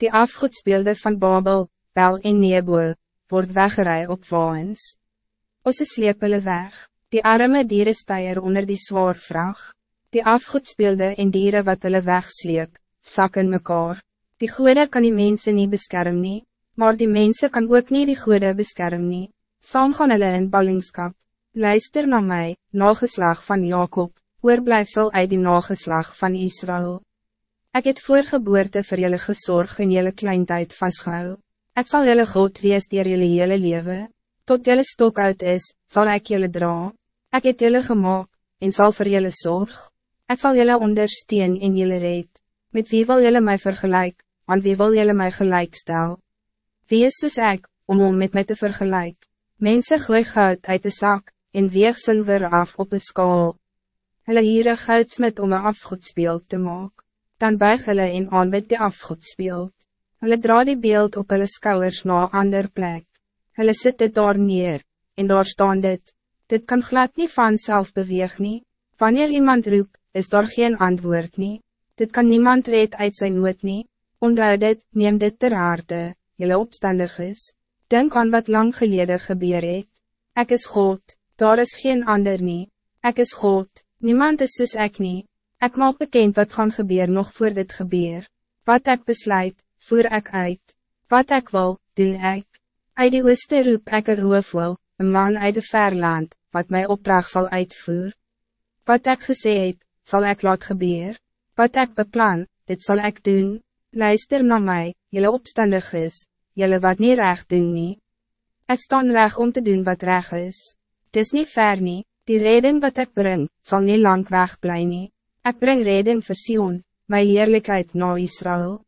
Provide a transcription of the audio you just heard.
Die afgoedspeelde van Babel, Bel en Nebo, word weggerij op waans. Osse sleep hulle weg, die arme dieren steier onder die zwaar vraag. Die afgoedspeelde en dieren wat hulle wegsleep, sak in mekaar. Die goede kan die mensen niet beschermen, nie, maar die mensen kan ook niet die goede beschermen. Saam gaan hulle in ballingskap. Luister naar mij, nageslag van Jacob, oorblijfsel uit die nageslag van Israël. Ik het voor geboorte voor jullie gezorg in jullie kleintijd vastgehou. Ik zal jullie God wees dier jullie hele leven. Tot jullie stok uit is, zal ik jullie dra. Ik het jullie gemaakt, en zal voor jullie zorg. Ik zal jullie ondersteun in jullie reed. Met wie wil jullie mij vergelijk, aan wie wil jullie mij gelijk stel? Wie is dus ik, om om met mij te vergelijken? Mensen gooi goud uit de zak, en weeg zilver af op een skaal. Hulle hier een goudsmit om een afgoedspeel te maken dan buig hulle en aanbid die afgoedsbeeld. Hulle dra die beeld op hulle skouwers na ander plek. Hulle sit dit daar neer, en daar staan dit. Dit kan glad niet vanzelf beweeg nie. Wanneer iemand roep, is daar geen antwoord nie. Dit kan niemand red uit zijn nood nie. Onthou dit, neem dit ter harte, jylle opstandig is. Denk aan wat lang geleden gebeur het. Ek is God, daar is geen ander nie. Ek is God, niemand is soos ek nie. Ik maak bekend wat gaan gebeuren nog voor dit gebeur. Wat ik besluit, voer ik uit. Wat ik wil, doen ik. Uit die ooste roep ek een roof wil, een man uit de verland, wat mij opdracht zal uitvoer. Wat ik het, zal ik laat gebeur. Wat ik beplan, dit zal ik doen. Luister naar mij, jullie opstandig is, jullie wat niet recht doen nie. Ik sta recht om te doen wat recht is. Het is niet ver nie, die reden wat ik breng, zal niet lang weg blij nie. Ik breng reden voor Sion, mijn heerlijkheid naar Israël.